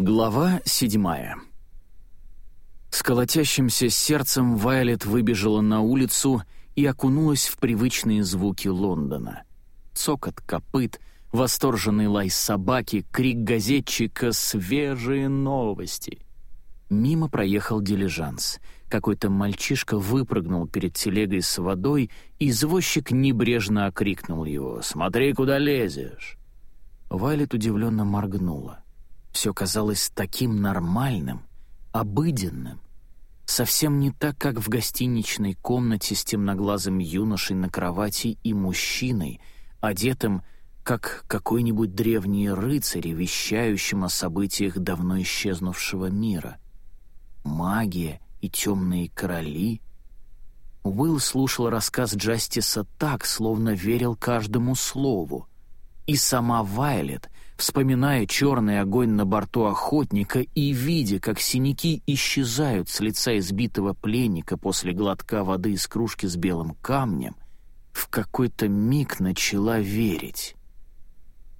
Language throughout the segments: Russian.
Глава седьмая. С колотящимся сердцем Вайлет выбежала на улицу и окунулась в привычные звуки Лондона. Цокот копыт, восторженный лай собаки, крик газетчика «Свежие новости!». Мимо проехал дилижанс. Какой-то мальчишка выпрыгнул перед телегой с водой, и извозчик небрежно окрикнул его «Смотри, куда лезешь!». Вайлет удивленно моргнула. Все казалось таким нормальным, обыденным. Совсем не так, как в гостиничной комнате с темноглазым юношей на кровати и мужчиной, одетым, как какой-нибудь древний рыцарь, вещающим о событиях давно исчезнувшего мира. Магия и темные короли. Уилл слушал рассказ Джастиса так, словно верил каждому слову. И сама Вайлет — вспоминая черный огонь на борту охотника и видя, как синяки исчезают с лица избитого пленника после глотка воды из кружки с белым камнем, в какой-то миг начала верить.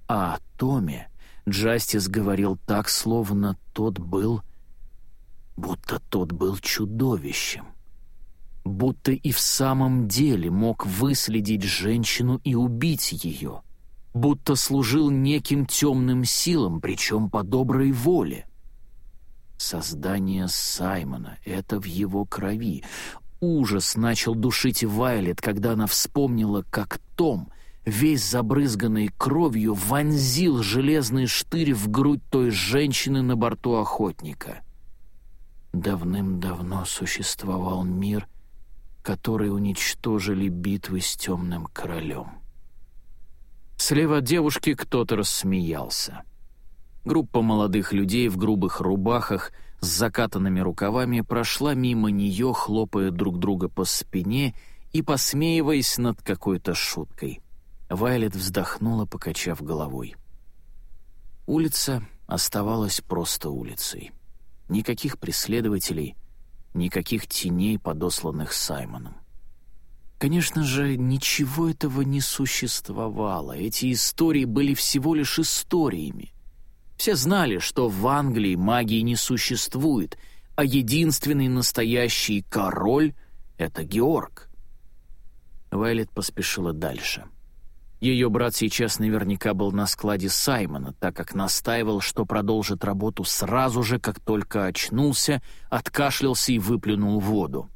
А о Томе Джастис говорил так, словно тот был... будто тот был чудовищем. Будто и в самом деле мог выследить женщину и убить ее — будто служил неким темным силам, причем по доброй воле. Создание Саймона — это в его крови. Ужас начал душить Вайлет, когда она вспомнила, как Том, весь забрызганный кровью, вонзил железный штырь в грудь той женщины на борту охотника. Давным-давно существовал мир, который уничтожили битвы с темным королем. Слева от девушки кто-то рассмеялся. Группа молодых людей в грубых рубахах с закатанными рукавами прошла мимо нее, хлопая друг друга по спине и посмеиваясь над какой-то шуткой. Вайлет вздохнула, покачав головой. Улица оставалась просто улицей. Никаких преследователей, никаких теней, подосланных Саймоном. Конечно же, ничего этого не существовало. Эти истории были всего лишь историями. Все знали, что в Англии магии не существует, а единственный настоящий король — это Георг. Вайлет поспешила дальше. Ее брат сейчас наверняка был на складе Саймона, так как настаивал, что продолжит работу сразу же, как только очнулся, откашлялся и выплюнул воду.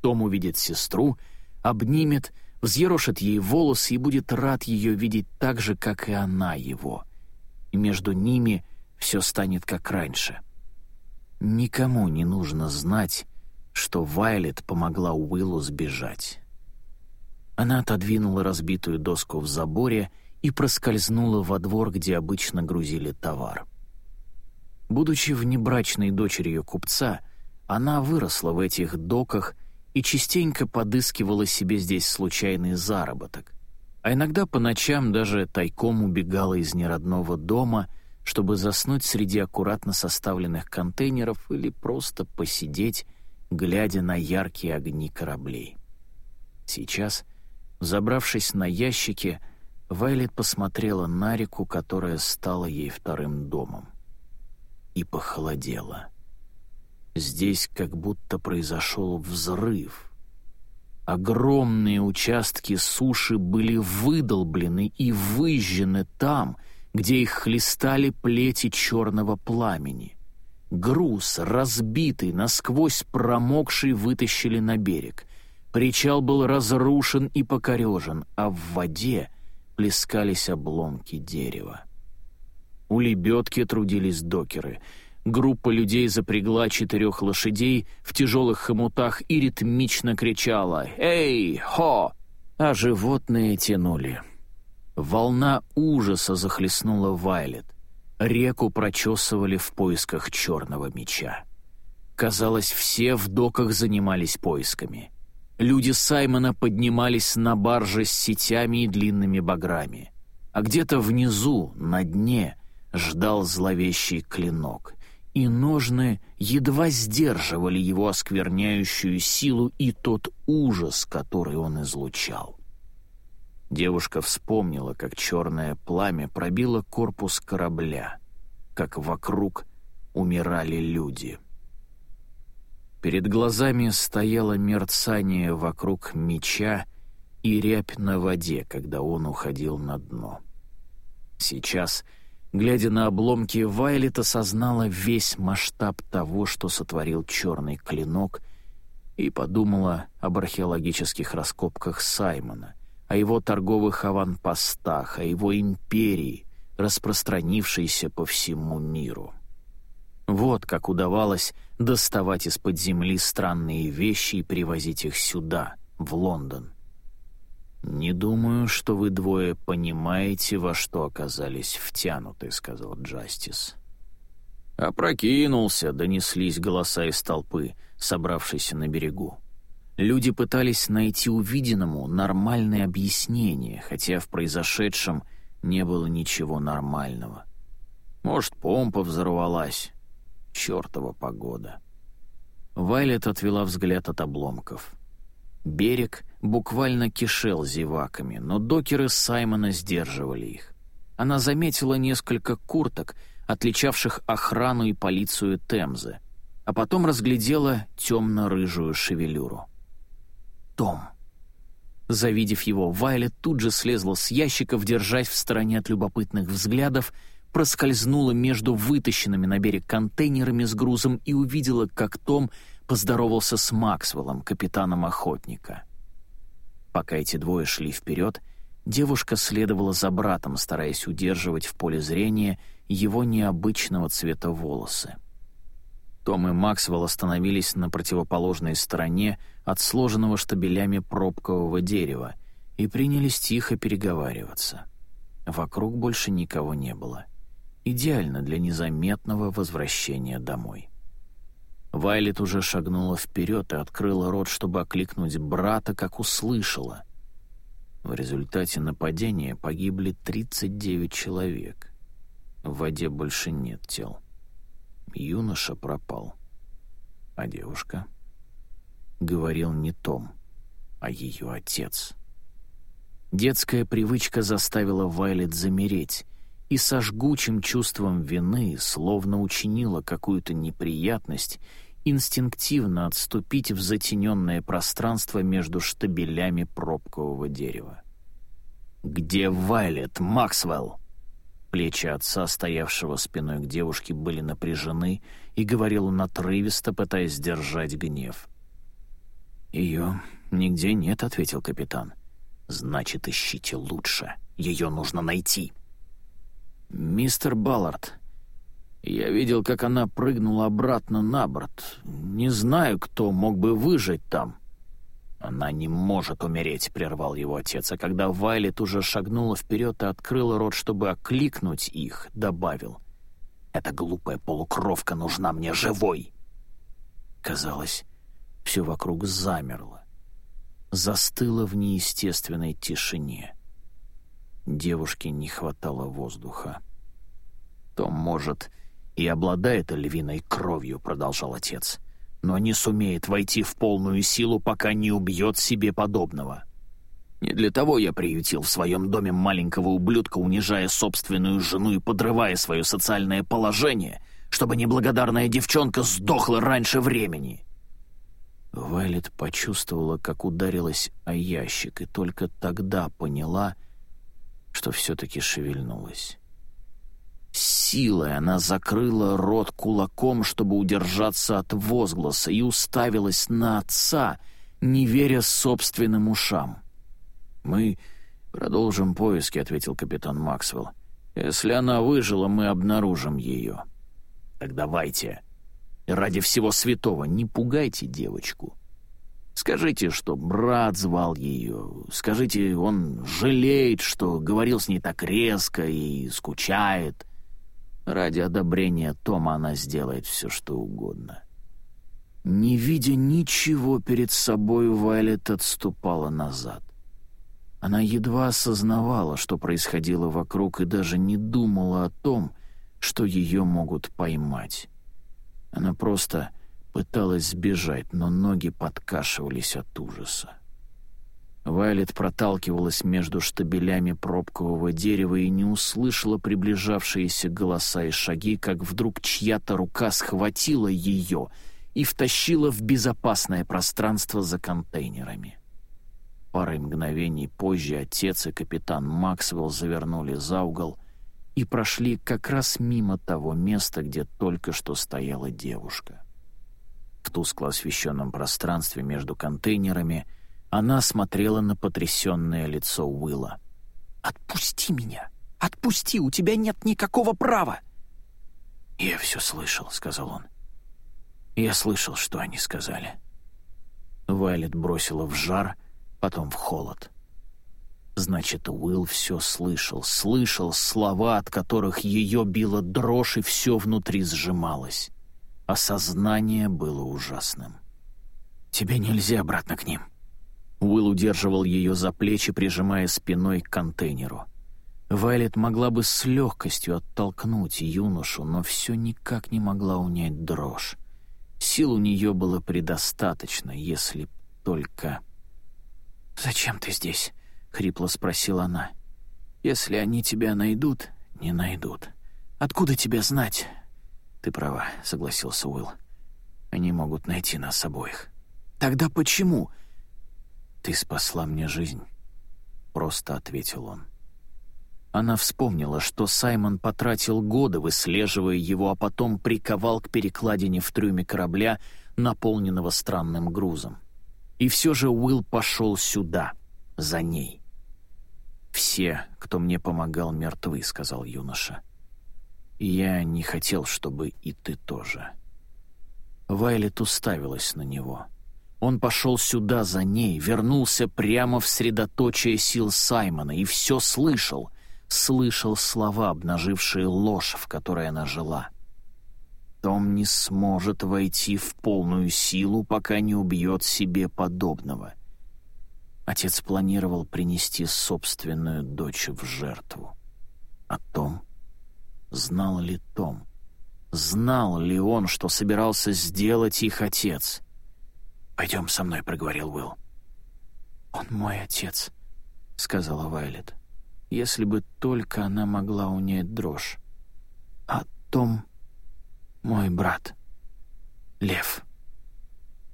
Том увидит сестру — обнимет, взъерошит ей волосы и будет рад ее видеть так же, как и она его. И между ними все станет как раньше. Никому не нужно знать, что Вайлет помогла Уиллу сбежать. Она отодвинула разбитую доску в заборе и проскользнула во двор, где обычно грузили товар. Будучи внебрачной дочерью купца, она выросла в этих доках и частенько подыскивала себе здесь случайный заработок. А иногда по ночам даже тайком убегала из неродного дома, чтобы заснуть среди аккуратно составленных контейнеров или просто посидеть, глядя на яркие огни кораблей. Сейчас, забравшись на ящики, Вайлет посмотрела на реку, которая стала ей вторым домом. И похолодела. Здесь как будто произошел взрыв. Огромные участки суши были выдолблены и выжжены там, где их хлестали плети черного пламени. Груз, разбитый, насквозь промокший, вытащили на берег. Причал был разрушен и покорежен, а в воде плескались обломки дерева. У лебедки трудились докеры — Группа людей запрягла четырех лошадей в тяжелых хомутах и ритмично кричала «Эй! Хо!», а животные тянули. Волна ужаса захлестнула Вайлет. Реку прочесывали в поисках черного меча. Казалось, все в доках занимались поисками. Люди Саймона поднимались на барже с сетями и длинными баграми. А где-то внизу, на дне, ждал зловещий клинок — и ножны едва сдерживали его оскверняющую силу и тот ужас, который он излучал. Девушка вспомнила, как черное пламя пробило корпус корабля, как вокруг умирали люди. Перед глазами стояло мерцание вокруг меча и рябь на воде, когда он уходил на дно. Сейчас, глядя на обломки, Вайлет осознала весь масштаб того, что сотворил черный клинок, и подумала об археологических раскопках Саймона, о его торговых аванпостах, о его империи, распространившейся по всему миру. Вот как удавалось доставать из-под земли странные вещи и привозить их сюда, в Лондон. «Не думаю, что вы двое понимаете, во что оказались втянуты», — сказал Джастис. «Опрокинулся», — донеслись голоса из толпы, собравшейся на берегу. Люди пытались найти увиденному нормальное объяснение, хотя в произошедшем не было ничего нормального. Может, помпа взорвалась. Чёртова погода. Вайлет отвела взгляд от обломков. Берег буквально кишел зеваками, но докеры Саймона сдерживали их. Она заметила несколько курток, отличавших охрану и полицию Темзы, а потом разглядела темно-рыжую шевелюру. Том. Завидев его, Вайлет тут же слезла с ящиков, держась в стороне от любопытных взглядов, проскользнула между вытащенными на берег контейнерами с грузом и увидела, как Том поздоровался с Максвеллом, капитаном охотника. Пока эти двое шли вперед, девушка следовала за братом, стараясь удерживать в поле зрения его необычного цвета волосы. Том и Максвелл остановились на противоположной стороне от сложенного штабелями пробкового дерева и принялись тихо переговариваться. Вокруг больше никого не было. Идеально для незаметного возвращения домой. Вайлет уже шагнула вперед и открыла рот, чтобы окликнуть брата, как услышала. В результате нападения погибли 39 человек. В воде больше нет тел. Юноша пропал. А девушка? Говорил не Том, а ее отец. Детская привычка заставила Вайлет замереть, и со жгучим чувством вины, словно учинила какую-то неприятность, инстинктивно отступить в затененное пространство между штабелями пробкового дерева. «Где Вайлет, Максвелл?» Плечи отца, стоявшего спиной к девушке, были напряжены, и говорил он отрывисто, пытаясь сдержать гнев. «Ее нигде нет», — ответил капитан. «Значит, ищите лучше. Ее нужно найти». «Мистер Баллард, я видел, как она прыгнула обратно на борт. Не знаю, кто мог бы выжить там». «Она не может умереть», — прервал его отец, а когда Вайлет уже шагнула вперед и открыла рот, чтобы окликнуть их, добавил. «Эта глупая полукровка нужна мне живой!» Казалось, все вокруг замерло, застыло в неестественной тишине. Девушке не хватало воздуха. «Том, может, и обладает львиной кровью», — продолжал отец, «но не сумеет войти в полную силу, пока не убьет себе подобного. Не для того я приютил в своем доме маленького ублюдка, унижая собственную жену и подрывая свое социальное положение, чтобы неблагодарная девчонка сдохла раньше времени». Вайлет почувствовала, как ударилась о ящик, и только тогда поняла — что все-таки шевельнулась. Силой она закрыла рот кулаком, чтобы удержаться от возгласа, и уставилась на отца, не веря собственным ушам. «Мы продолжим поиски», — ответил капитан Максвелл. «Если она выжила, мы обнаружим ее». «Так давайте. Ради всего святого не пугайте девочку. Скажите, что брат звал ее. Скажите, он жалеет, что говорил с ней так резко и скучает. Ради одобрения Тома она сделает все, что угодно. Не видя ничего перед собой, Вайлет отступала назад. Она едва осознавала, что происходило вокруг, и даже не думала о том, что ее могут поймать. Она просто Пыталась сбежать, но ноги подкашивались от ужаса. Вайлет проталкивалась между штабелями пробкового дерева и не услышала приближавшиеся голоса и шаги, как вдруг чья-то рука схватила ее и втащила в безопасное пространство за контейнерами. Парой мгновений позже отец и капитан Максвелл завернули за угол и прошли как раз мимо того места, где только что стояла девушка. В тускло освещенном пространстве между контейнерами — она смотрела на потрясенное лицо Уилла. «Отпусти меня! Отпусти! У тебя нет никакого права!» «Я все слышал», — сказал он. «Я слышал, что они сказали». Вайлет бросила в жар, потом в холод. Значит, Уилл все слышал, слышал слова, от которых ее била дрожь, и все внутри сжималось. Осознание было ужасным. «Тебе нельзя обратно к ним. Уилл удерживал ее за плечи, прижимая спиной к контейнеру. Вайлет могла бы с легкостью оттолкнуть юношу, но все никак не могла унять дрожь. Сил у нее было предостаточно, если только... «Зачем ты здесь?» — хрипло спросила она. «Если они тебя найдут, не найдут. Откуда тебя знать?» «Ты права», — согласился Уилл. «Они могут найти нас обоих». «Тогда почему?» «Ты спасла мне жизнь», — просто ответил он. Она вспомнила, что Саймон потратил годы, выслеживая его, а потом приковал к перекладине в трюме корабля, наполненного странным грузом. И все же Уилл пошел сюда, за ней. «Все, кто мне помогал, мертвы», — сказал юноша. «И я не хотел, чтобы и ты тоже». Вайлет уставилась на него — он пошел сюда за ней, вернулся прямо в средоточие сил Саймона и все слышал. Слышал слова, обнажившие ложь, в которой она жила. Том не сможет войти в полную силу, пока не убьет себе подобного. Отец планировал принести собственную дочь в жертву. А Том? Знал ли Том? Знал ли он, что собирался сделать их отец? — «Пойдем со мной», — проговорил Уилл. «Он мой отец», — сказала Вайлет. «Если бы только она могла унять дрожь. А Том — мой брат. Лев».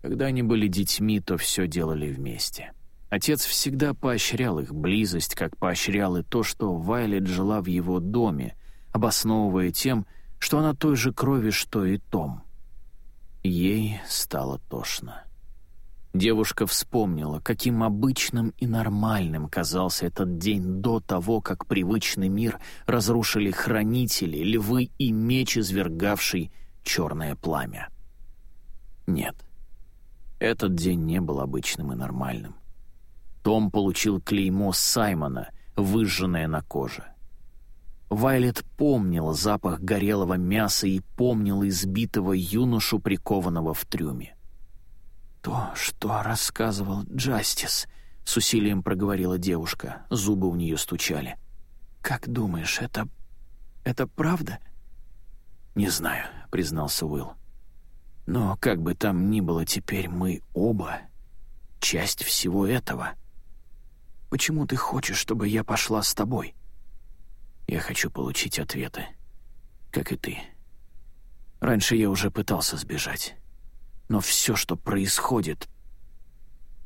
Когда они были детьми, то все делали вместе. Отец всегда поощрял их близость, как поощрял и то, что Вайлет жила в его доме, обосновывая тем, что она той же крови, что и Том. Ей стало тошно. Девушка вспомнила, каким обычным и нормальным казался этот день до того, как привычный мир разрушили хранители, львы и меч, извергавший черное пламя. Нет, этот день не был обычным и нормальным. Том получил клеймо Саймона, выжженное на коже. Вайлет помнила запах горелого мяса и помнила избитого юношу, прикованного в трюме. «То, что рассказывал Джастис», — с усилием проговорила девушка. Зубы у нее стучали. «Как думаешь, это... это правда?» «Не знаю», — признался Уилл. «Но как бы там ни было, теперь мы оба часть всего этого. Почему ты хочешь, чтобы я пошла с тобой?» «Я хочу получить ответы, как и ты. Раньше я уже пытался сбежать». Но все, что происходит...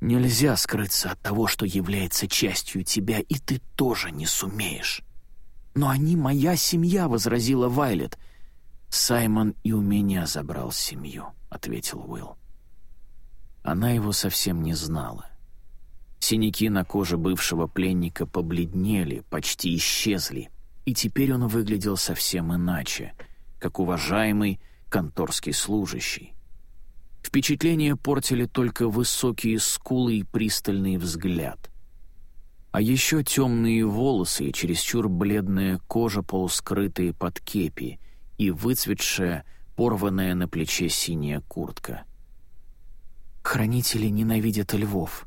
Нельзя скрыться от того, что является частью тебя, и ты тоже не сумеешь. «Но они моя семья», — возразила Вайлет. «Саймон и у меня забрал семью», — ответил Уилл. Она его совсем не знала. Синяки на коже бывшего пленника побледнели, почти исчезли, и теперь он выглядел совсем иначе, как уважаемый конторский служащий. Впечатление портили только высокие скулы и пристальный взгляд. А еще темные волосы и чересчур бледная кожа, полускрытые под кепи, и выцветшая, порванная на плече синяя куртка. «Хранители ненавидят львов»,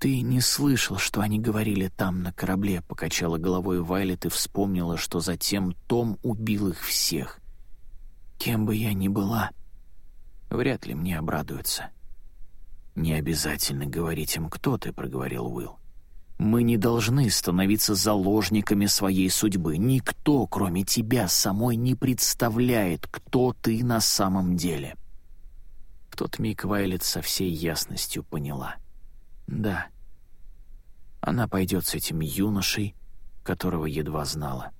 «Ты не слышал, что они говорили там, на корабле», — покачала головой Вайлет и вспомнила, что затем Том убил их всех. «Кем бы я ни была, вряд ли мне обрадуются. «Не обязательно говорить им, кто ты», — проговорил Уилл. «Мы не должны становиться заложниками своей судьбы. Никто, кроме тебя, самой не представляет, кто ты на самом деле». В тот миг Вайлет со всей ясностью поняла. «Да, она пойдет с этим юношей, которого едва знала.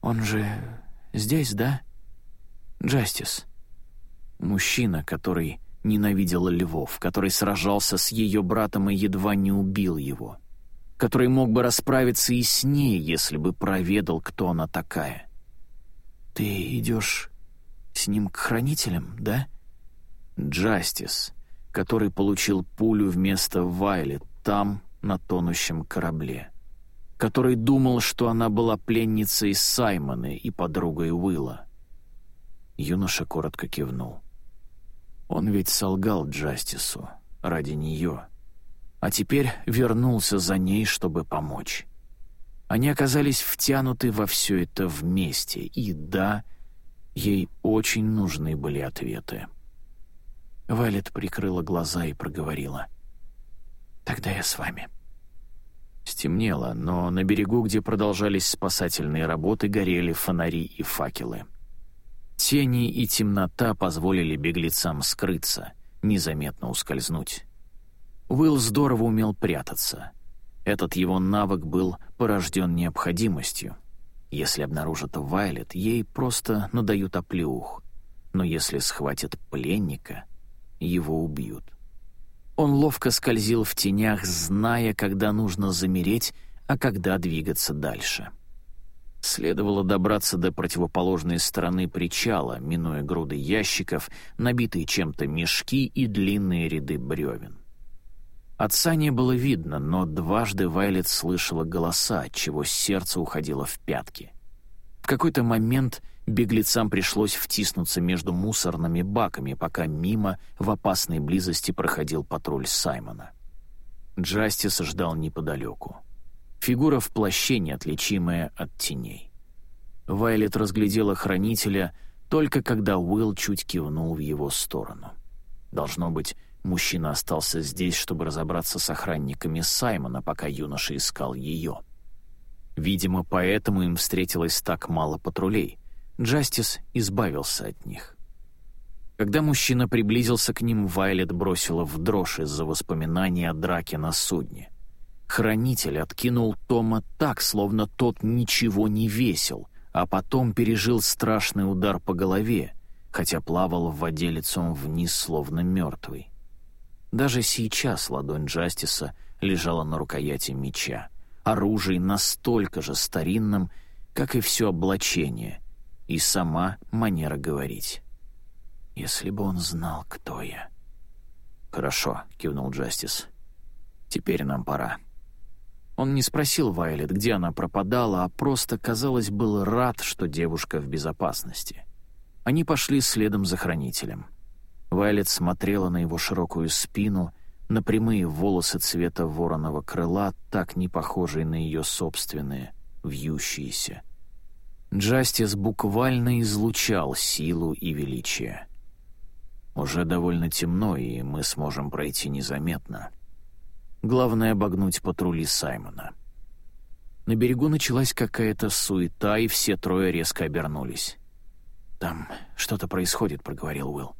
Он же здесь, да? Джастис. Мужчина, который ненавидел львов, который сражался с ее братом и едва не убил его, который мог бы расправиться и с ней, если бы проведал, кто она такая. «Ты идешь с ним к хранителям, да?» «Джастис, который получил пулю вместо Вайлет там, на тонущем корабле, который думал, что она была пленницей Саймона и подругой Уилла». Юноша коротко кивнул. Он ведь солгал Джастису ради нее, а теперь вернулся за ней, чтобы помочь. Они оказались втянуты во все это вместе, и да, ей очень нужны были ответы. Вайлет прикрыла глаза и проговорила. «Тогда я с вами». Стемнело, но на берегу, где продолжались спасательные работы, горели фонари и факелы. Тени и темнота позволили беглецам скрыться, незаметно ускользнуть. Уилл здорово умел прятаться. Этот его навык был порожден необходимостью. Если обнаружат Вайлет, ей просто надают оплеух. Но если схватят пленника, его убьют. Он ловко скользил в тенях, зная, когда нужно замереть, а когда двигаться дальше. — Следовало добраться до противоположной стороны причала, минуя груды ящиков, набитые чем-то мешки и длинные ряды бревен. Отца не было видно, но дважды Вайлет слышала голоса, отчего сердце уходило в пятки. В какой-то момент беглецам пришлось втиснуться между мусорными баками, пока мимо в опасной близости проходил патруль Саймона. Джастис ждал неподалеку. Фигура в плаще, неотличимая от теней. Вайлет разглядела хранителя только когда Уилл чуть кивнул в его сторону. Должно быть, мужчина остался здесь, чтобы разобраться с охранниками Саймона, пока юноша искал ее. Видимо, поэтому им встретилось так мало патрулей. Джастис избавился от них. Когда мужчина приблизился к ним, Вайлет бросила в дрожь из-за воспоминаний о драке на судне. Хранитель откинул Тома так, словно тот ничего не весил, а потом пережил страшный удар по голове, хотя плавал в воде лицом вниз, словно мертвый. Даже сейчас ладонь Джастиса лежала на рукояти меча, оружие настолько же старинным, как и все облачение, и сама манера говорить. «Если бы он знал, кто я». «Хорошо», — кивнул Джастис. «Теперь нам пора». Он не спросил Вайлет, где она пропадала, а просто, казалось, был рад, что девушка в безопасности. Они пошли следом за хранителем. Вайлет смотрела на его широкую спину, на прямые волосы цвета вороного крыла, так не похожие на ее собственные, вьющиеся. Джастис буквально излучал силу и величие. «Уже довольно темно, и мы сможем пройти незаметно», Главное — обогнуть патрули Саймона. На берегу началась какая-то суета, и все трое резко обернулись. «Там что-то происходит», — проговорил Уилл.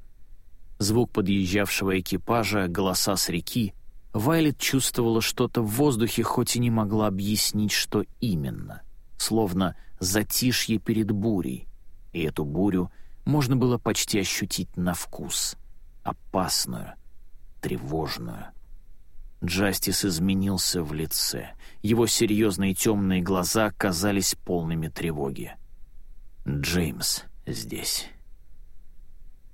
Звук подъезжавшего экипажа, голоса с реки. Вайлет чувствовала что-то в воздухе, хоть и не могла объяснить, что именно. Словно затишье перед бурей. И эту бурю можно было почти ощутить на вкус. Опасную, тревожную. Джастис изменился в лице. Его серьезные темные глаза казались полными тревоги. «Джеймс здесь».